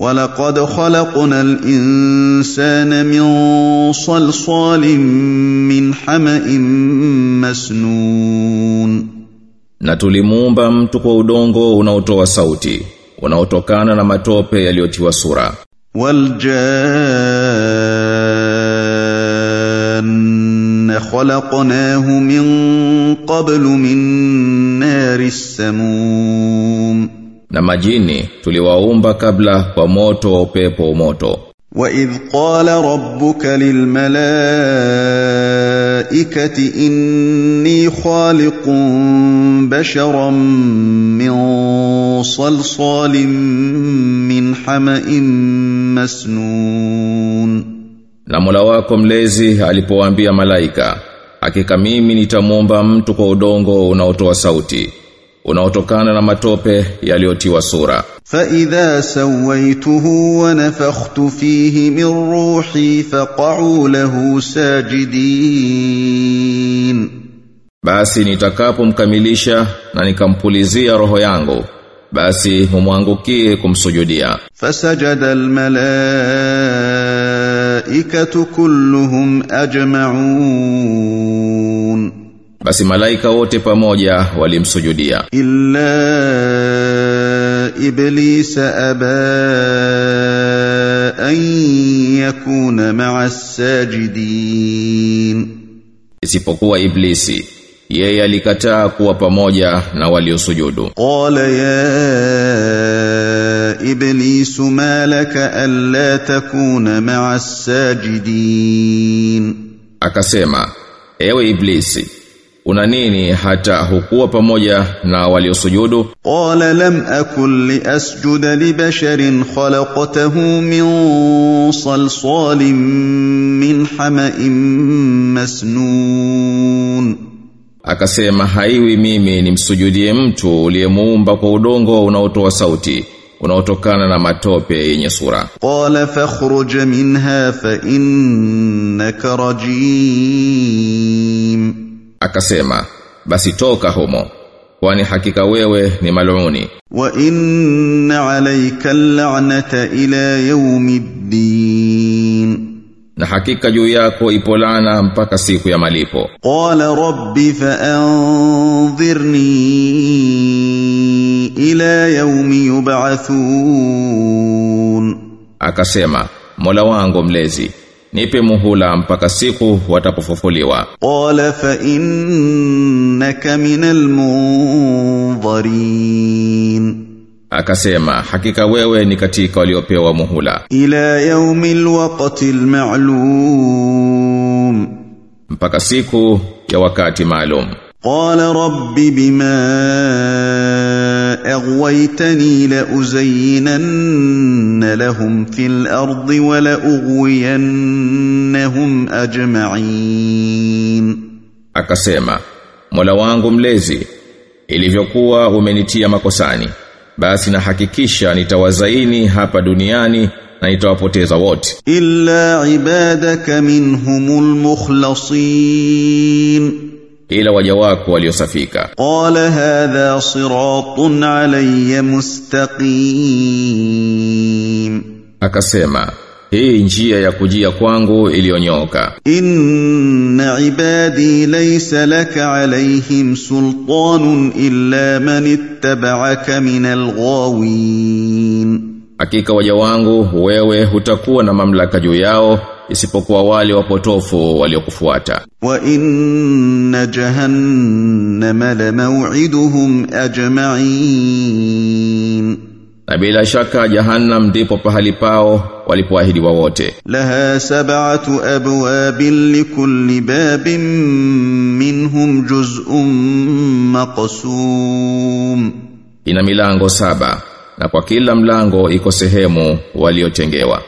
ولقد خلقنا الإنسان من صلصال من حمأ مسنون Na tulimuumba mtu kwa udongo unaotoa sauti, unaotokana na matope yaliyotiwa sura. والجان خلقناه من قبل من نار السموم Na majini tuliwaumba kabla kwa moto wa upepo wa moto. وإذ قال ربك للملائكة إني خالق بشرا من صلصال من حمأ مسنون Na Mola wako mlezi alipowaambia malaika, hakika mimi nitamuumba mtu kwa udongo unaotoa sauti, unaotokana na matope yaliyotiwa sura. Fa idha sawaituhu wa nafakhtu fihi min ruhi faq'u lahu sajidin. Basi nitakapomkamilisha na nikampulizia roho yangu basi humwangukie kumsujudia. Fasajada almalaikatu kulluhum ajma'un. Basi malaika wote pamoja walimsujudia. Illa iblis aba an yakuna ma'a sajidin, isipokuwa Iblisi yeye alikataa kuwa pamoja na waliosujudu. Qala ya iblis ma laka alla takuna ma'a sajidin, akasema ewe Iblisi una nini hata hukuwa pamoja na waliosujudu? Qala lam akul li asjuda li basharin khalaqtahu min salsalin min hama'in masnun. Akasema haiwi mimi nimsujudie mtu uliyemuumba kwa udongo unaotoa sauti unaotokana na matope yenye sura. Qala fakhruj minha fa innaka rajim akasema basi toka humo kwani hakika wewe ni maluni wa inna alayka al'nata ila yawmiddin. Na hakika juu yako ipo laana mpaka siku ya malipo. Qala rabbi fa'anzirni ila yawmi yub'athun. Akasema mola wangu mlezi nipe muhula mpaka siku watapofufuliwa. Qala fa innaka min almunzarin akasema hakika wewe ni katika waliopewa muhula. Ila yaumil waqtil ma'lum. Mpaka siku ya wakati maalum. Qala rabbi bima أغويتني لأزينن لهم في الأرض ولأغوينهم أجمعين Akasema, Mola wangu mlezi, ilivyokuwa umenitia makosani, basi na hakikisha nitawazaini hapa duniani na nitawapoteza wote, إلا عبادك منهم المخلصين ila waja wako waliosafika. قال هذا صراط علي مستقيم Akasema, hii njia ya kujia kwangu iliyonyoka. إن عبادي ليس لك عليهم سلطان إلا من اتبعك من الغاوين Hakika waja wangu wewe hutakuwa na mamlaka juu yao isipokuwa wale wapotofu waliokufuata. Wa inna jahannama la maw'iduhum ajma'in. Na bila shaka jahannam ndipo pahali pao walipoahidiwa wote. Laha sab'atu abwabin likulli babin minhum juz'un maqsum. Ina milango saba na kwa kila mlango iko sehemu waliotengewa.